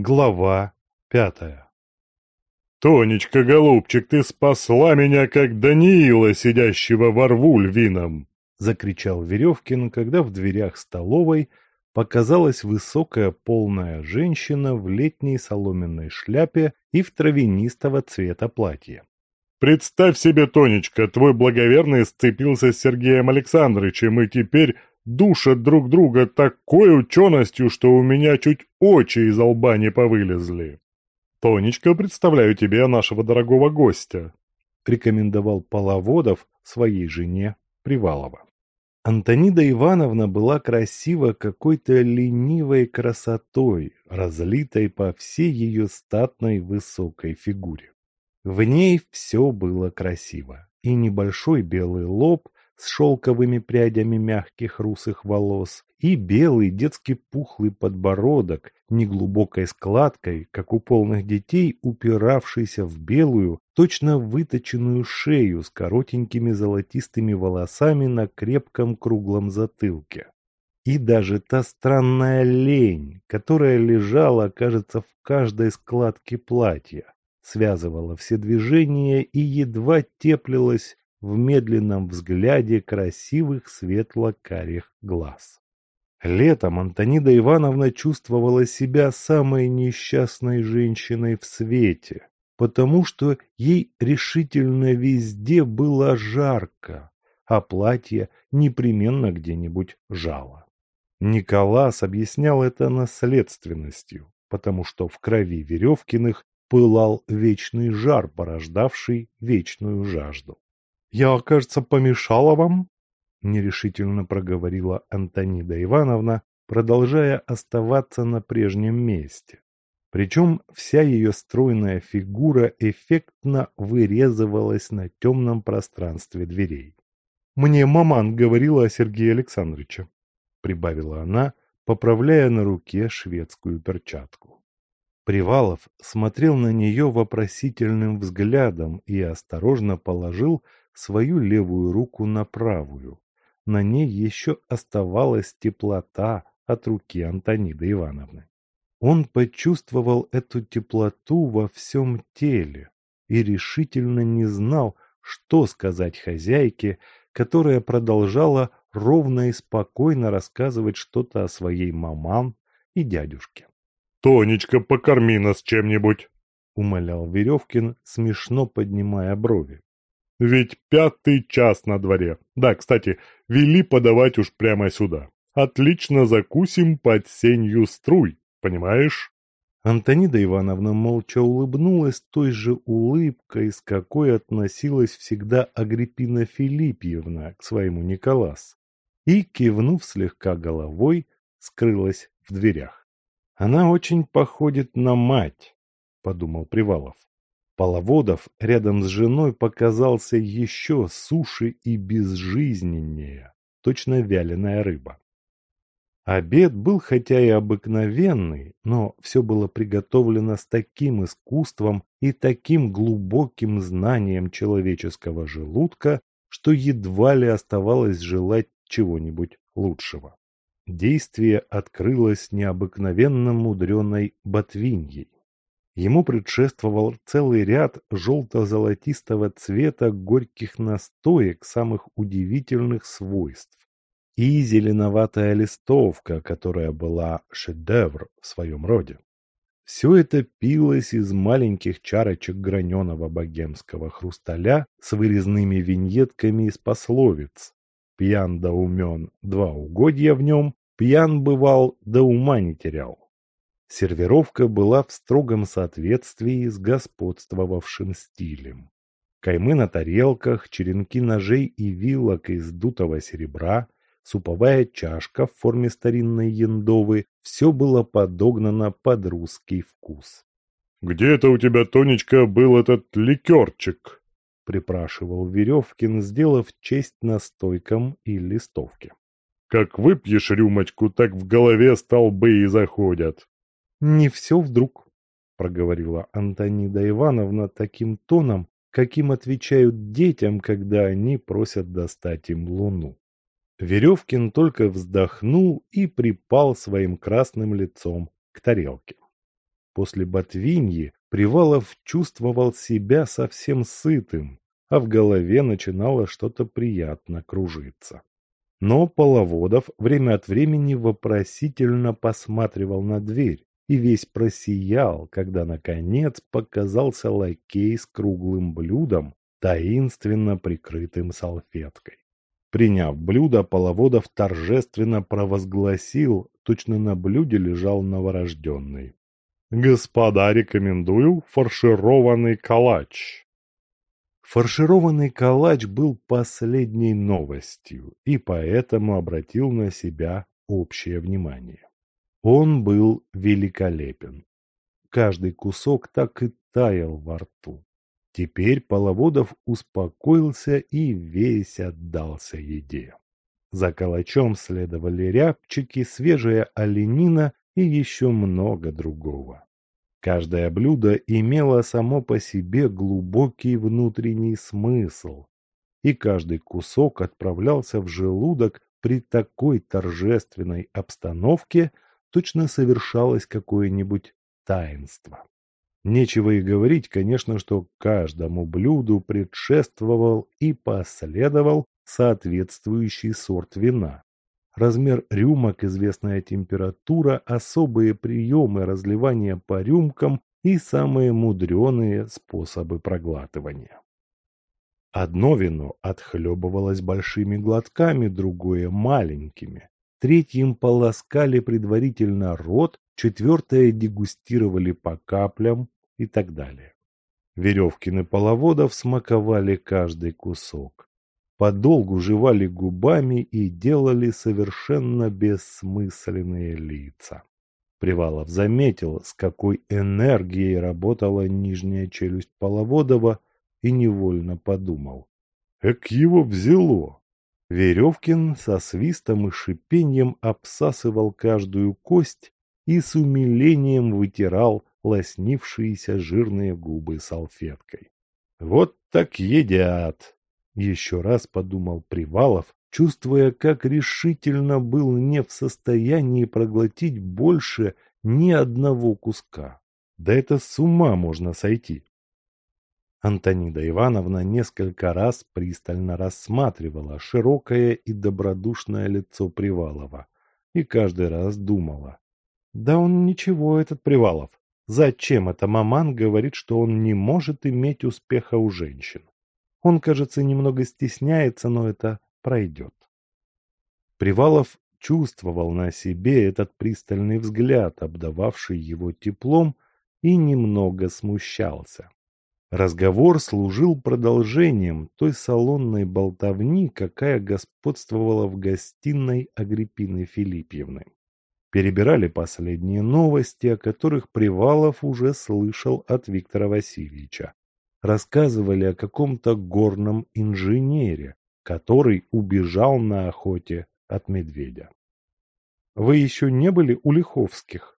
Глава пятая «Тонечка, голубчик, ты спасла меня, как Даниила, сидящего во рву львином!» — закричал Веревкин, когда в дверях столовой показалась высокая полная женщина в летней соломенной шляпе и в травянистого цвета платье. «Представь себе, Тонечка, твой благоверный сцепился с Сергеем Александровичем, и теперь душат друг друга такой ученостью, что у меня чуть очи из лба не повылезли. Тонечка, представляю тебе нашего дорогого гостя», — рекомендовал Половодов своей жене Привалова. Антонида Ивановна была красива какой-то ленивой красотой, разлитой по всей ее статной высокой фигуре. В ней все было красиво, и небольшой белый лоб с шелковыми прядями мягких русых волос, и белый детский пухлый подбородок, неглубокой складкой, как у полных детей, упиравшийся в белую, точно выточенную шею с коротенькими золотистыми волосами на крепком круглом затылке. И даже та странная лень, которая лежала, кажется, в каждой складке платья, связывала все движения и едва теплилась в медленном взгляде красивых светло-карих глаз. Летом Антонида Ивановна чувствовала себя самой несчастной женщиной в свете, потому что ей решительно везде было жарко, а платье непременно где-нибудь жало. Николас объяснял это наследственностью, потому что в крови Веревкиных пылал вечный жар, порождавший вечную жажду. «Я, кажется, помешала вам?» – нерешительно проговорила Антонида Ивановна, продолжая оставаться на прежнем месте. Причем вся ее стройная фигура эффектно вырезывалась на темном пространстве дверей. «Мне маман говорила о Сергее Александровиче», – прибавила она, поправляя на руке шведскую перчатку. Привалов смотрел на нее вопросительным взглядом и осторожно положил свою левую руку на правую. На ней еще оставалась теплота от руки Антониды Ивановны. Он почувствовал эту теплоту во всем теле и решительно не знал, что сказать хозяйке, которая продолжала ровно и спокойно рассказывать что-то о своей маман и дядюшке. «Тонечка, покорми нас чем-нибудь!» — умолял Веревкин, смешно поднимая брови. Ведь пятый час на дворе. Да, кстати, вели подавать уж прямо сюда. Отлично закусим под сенью струй, понимаешь? Антонида Ивановна молча улыбнулась той же улыбкой, с какой относилась всегда Агриппина Филиппьевна к своему Николас, и, кивнув слегка головой, скрылась в дверях. «Она очень походит на мать», — подумал Привалов. Половодов рядом с женой показался еще суше и безжизненнее, точно вяленая рыба. Обед был хотя и обыкновенный, но все было приготовлено с таким искусством и таким глубоким знанием человеческого желудка, что едва ли оставалось желать чего-нибудь лучшего. Действие открылось необыкновенно мудреной ботвиньей. Ему предшествовал целый ряд желто-золотистого цвета горьких настоек самых удивительных свойств и зеленоватая листовка, которая была шедевр в своем роде. Все это пилось из маленьких чарочек граненого богемского хрусталя с вырезными виньетками из пословиц. Пьян да умен, два угодья в нем, пьян бывал, да ума не терял. Сервировка была в строгом соответствии с господствовавшим стилем. Каймы на тарелках, черенки ножей и вилок из дутого серебра, суповая чашка в форме старинной яндовы – все было подогнано под русский вкус. «Где это у тебя, Тонечка, был этот ликерчик?» – припрашивал Веревкин, сделав честь настойкам и листовке. «Как выпьешь рюмочку, так в голове столбы и заходят». «Не все вдруг», — проговорила Антонида Ивановна таким тоном, каким отвечают детям, когда они просят достать им луну. Веревкин только вздохнул и припал своим красным лицом к тарелке. после ботвиньи, Привалов чувствовал себя совсем сытым, а в голове начинало что-то приятно кружиться. Но Половодов время от времени вопросительно посматривал на дверь и весь просиял, когда, наконец, показался лакей с круглым блюдом, таинственно прикрытым салфеткой. Приняв блюдо, Половодов торжественно провозгласил, точно на блюде лежал новорожденный. «Господа, рекомендую фаршированный калач». Фаршированный калач был последней новостью и поэтому обратил на себя общее внимание. Он был великолепен. Каждый кусок так и таял во рту. Теперь Половодов успокоился и весь отдался еде. За калачом следовали рябчики, свежая оленина и еще много другого. Каждое блюдо имело само по себе глубокий внутренний смысл, и каждый кусок отправлялся в желудок при такой торжественной обстановке, точно совершалось какое-нибудь таинство. Нечего и говорить, конечно, что каждому блюду предшествовал и последовал соответствующий сорт вина. Размер рюмок, известная температура, особые приемы разливания по рюмкам и самые мудреные способы проглатывания. Одно вино отхлебывалось большими глотками, другое – маленькими. Третьим полоскали предварительно рот, четвертое дегустировали по каплям и так далее. Веревкины половодов смаковали каждый кусок. Подолгу жевали губами и делали совершенно бессмысленные лица. Привалов заметил, с какой энергией работала нижняя челюсть Половодова и невольно подумал. Эк его взяло! Веревкин со свистом и шипением обсасывал каждую кость и с умилением вытирал лоснившиеся жирные губы салфеткой. «Вот так едят!» — еще раз подумал Привалов, чувствуя, как решительно был не в состоянии проглотить больше ни одного куска. Да это с ума можно сойти. Антонида Ивановна несколько раз пристально рассматривала широкое и добродушное лицо Привалова и каждый раз думала. Да он ничего, этот Привалов. Зачем это маман говорит, что он не может иметь успеха у женщин? Он, кажется, немного стесняется, но это пройдет. Привалов чувствовал на себе этот пристальный взгляд, обдававший его теплом, и немного смущался. Разговор служил продолжением той салонной болтовни, какая господствовала в гостиной Агриппины Филиппьевны. Перебирали последние новости, о которых Привалов уже слышал от Виктора Васильевича. Рассказывали о каком-то горном инженере, который убежал на охоте от медведя. «Вы еще не были у Лиховских?» —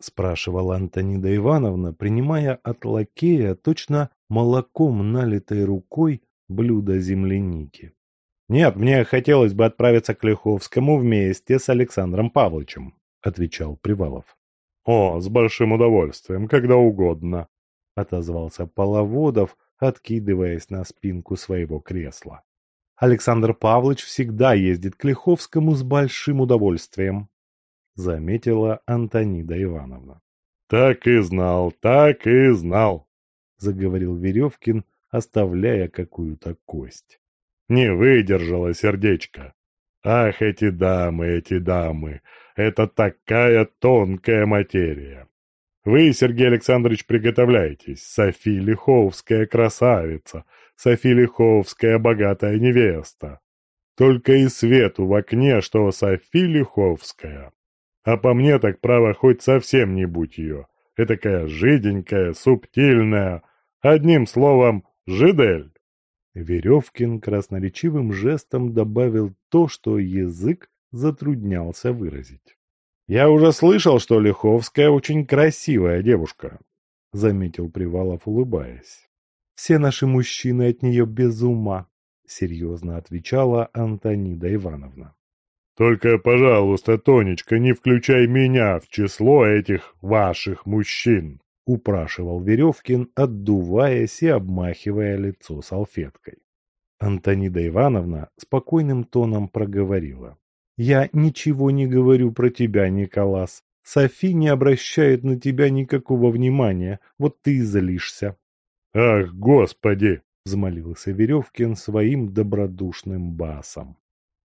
спрашивала Антонида Ивановна, принимая от лакея точно молоком налитой рукой блюдо земляники. «Нет, мне хотелось бы отправиться к Лиховскому вместе с Александром Павловичем», — отвечал Привалов. «О, с большим удовольствием, когда угодно», — отозвался Половодов, откидываясь на спинку своего кресла. «Александр Павлович всегда ездит к Лиховскому с большим удовольствием», заметила Антонида Ивановна. «Так и знал, так и знал», — заговорил Веревкин, оставляя какую-то кость. «Не выдержало сердечко. Ах, эти дамы, эти дамы, это такая тонкая материя. Вы, Сергей Александрович, приготовляйтесь. Софи Лиховская красавица, Софи Лиховская богатая невеста. Только и свету в окне, что Софи Лиховская. А по мне так право хоть совсем не будь ее. Этакая жиденькая, субтильная. Одним словом, жидель. Веревкин красноречивым жестом добавил то, что язык затруднялся выразить. «Я уже слышал, что Лиховская очень красивая девушка», — заметил Привалов, улыбаясь. «Все наши мужчины от нее без ума», — серьезно отвечала Антонида Ивановна. Только, пожалуйста, Тонечка, не включай меня в число этих ваших мужчин!» — упрашивал Веревкин, отдуваясь и обмахивая лицо салфеткой. Антонида Ивановна спокойным тоном проговорила. «Я ничего не говорю про тебя, Николас. Софи не обращает на тебя никакого внимания, вот ты и злишься». «Ах, господи!» — взмолился Веревкин своим добродушным басом.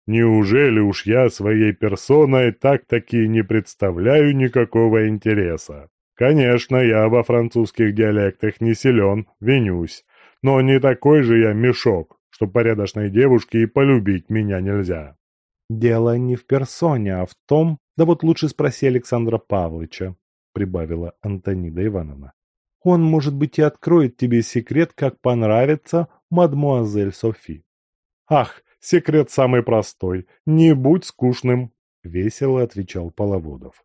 «Неужели уж я своей персоной так-таки не представляю никакого интереса? Конечно, я во французских диалектах не силен, винюсь, но не такой же я мешок, что порядочной девушке и полюбить меня нельзя». «Дело не в персоне, а в том, да вот лучше спроси Александра Павловича», прибавила Антонида Ивановна. Он, может быть, и откроет тебе секрет, как понравится мадмуазель Софи. Ах, секрет самый простой. Не будь скучным, весело отвечал Половодов.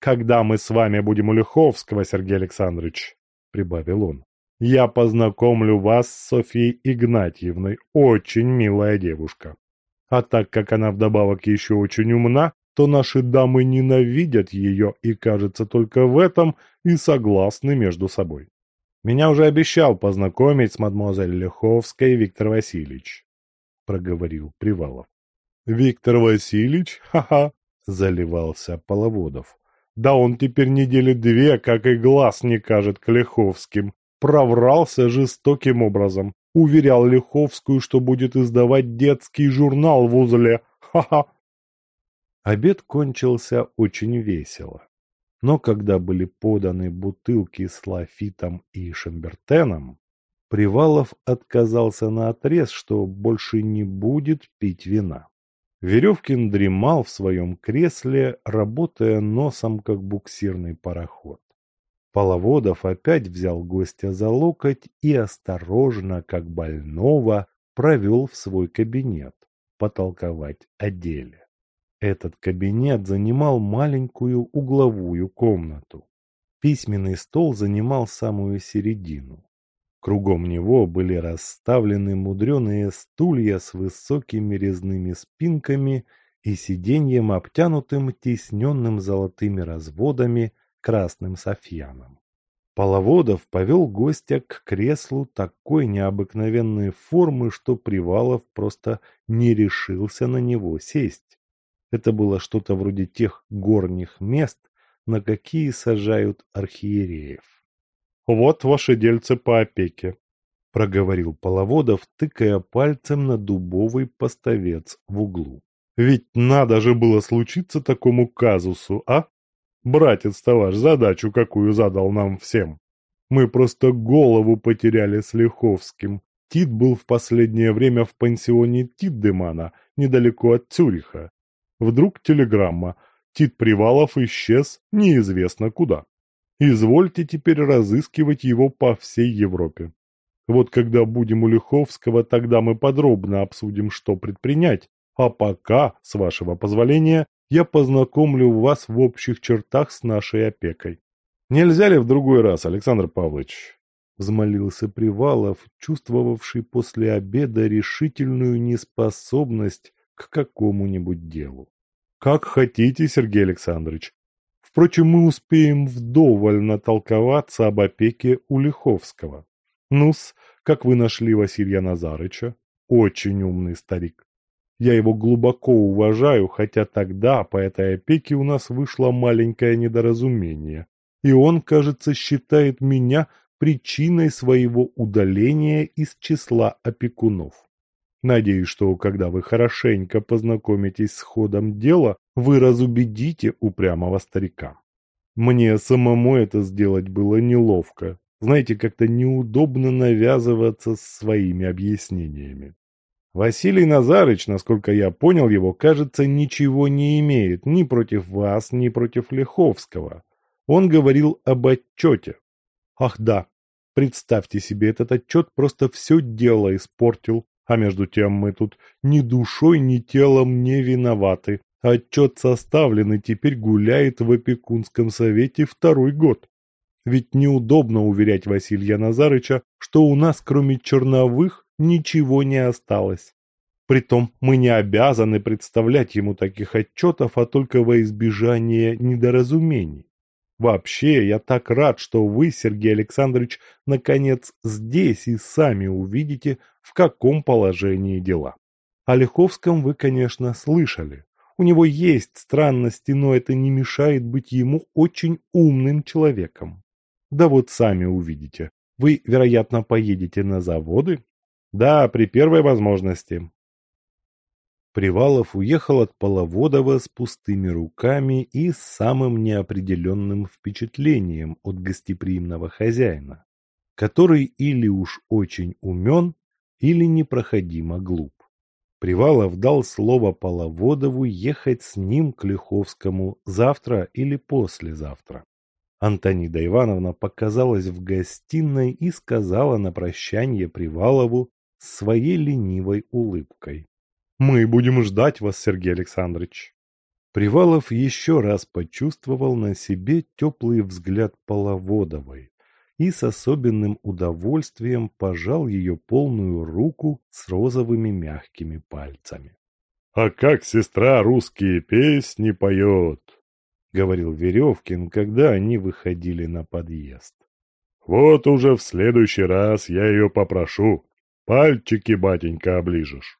Когда мы с вами будем у Лиховского, Сергей Александрович, прибавил он, я познакомлю вас с Софией Игнатьевной, очень милая девушка. А так как она вдобавок еще очень умна, то наши дамы ненавидят ее и, кажется, только в этом и согласны между собой. Меня уже обещал познакомить с мадемуазель Леховской Виктор Васильевич, проговорил Привалов. Виктор Васильевич? Ха-ха! Заливался Половодов. Да он теперь недели две, как и глаз не кажет к Леховским. Проврался жестоким образом. Уверял Леховскую, что будет издавать детский журнал в узле. Ха-ха! Обед кончился очень весело. Но когда были поданы бутылки с лафитом и шамбертеном, Привалов отказался на отрез, что больше не будет пить вина. Веревкин дремал в своем кресле, работая носом, как буксирный пароход. Половодов опять взял гостя за локоть и осторожно, как больного, провел в свой кабинет потолковать о деле. Этот кабинет занимал маленькую угловую комнату. Письменный стол занимал самую середину. Кругом него были расставлены мудреные стулья с высокими резными спинками и сиденьем, обтянутым тисненным золотыми разводами красным софьяном. Половодов повел гостя к креслу такой необыкновенной формы, что Привалов просто не решился на него сесть. Это было что-то вроде тех горних мест, на какие сажают архиереев. «Вот ваши дельцы по опеке», — проговорил Половодов, тыкая пальцем на дубовый поставец в углу. «Ведь надо же было случиться такому казусу, а? Братец-то ваш задачу какую задал нам всем. Мы просто голову потеряли с Лиховским. Тит был в последнее время в пансионе Титдемана, недалеко от Цюриха. Вдруг телеграмма. Тит Привалов исчез неизвестно куда. Извольте теперь разыскивать его по всей Европе. Вот когда будем у Лиховского, тогда мы подробно обсудим, что предпринять. А пока, с вашего позволения, я познакомлю вас в общих чертах с нашей опекой. Нельзя ли в другой раз, Александр Павлович? Взмолился Привалов, чувствовавший после обеда решительную неспособность к какому-нибудь делу. Как хотите, Сергей Александрович. Впрочем, мы успеем вдоволь натолковаться об опеке у Лиховского. Ну-с, как вы нашли Василия Назарыча? Очень умный старик. Я его глубоко уважаю, хотя тогда по этой опеке у нас вышло маленькое недоразумение. И он, кажется, считает меня причиной своего удаления из числа опекунов. Надеюсь, что когда вы хорошенько познакомитесь с ходом дела, вы разубедите упрямого старика. Мне самому это сделать было неловко. Знаете, как-то неудобно навязываться своими объяснениями. Василий Назарыч, насколько я понял его, кажется, ничего не имеет ни против вас, ни против Лиховского. Он говорил об отчете. Ах да, представьте себе, этот отчет просто все дело испортил. А между тем мы тут ни душой, ни телом не виноваты. Отчет составлен и теперь гуляет в опекунском совете второй год. Ведь неудобно уверять Василия Назарыча, что у нас кроме черновых ничего не осталось. Притом мы не обязаны представлять ему таких отчетов, а только во избежание недоразумений. Вообще, я так рад, что вы, Сергей Александрович, наконец здесь и сами увидите, в каком положении дела. О Лиховском вы, конечно, слышали. У него есть странности, но это не мешает быть ему очень умным человеком. Да вот сами увидите. Вы, вероятно, поедете на заводы? Да, при первой возможности. Привалов уехал от Половодова с пустыми руками и с самым неопределенным впечатлением от гостеприимного хозяина, который или уж очень умен, или непроходимо глуп. Привалов дал слово Половодову ехать с ним к Лиховскому завтра или послезавтра. Антонида Ивановна показалась в гостиной и сказала на прощание Привалову своей ленивой улыбкой. Мы будем ждать вас, Сергей Александрович. Привалов еще раз почувствовал на себе теплый взгляд Половодовой и с особенным удовольствием пожал ее полную руку с розовыми мягкими пальцами. — А как сестра русские песни поет! — говорил Веревкин, когда они выходили на подъезд. — Вот уже в следующий раз я ее попрошу. Пальчики, батенька, оближешь.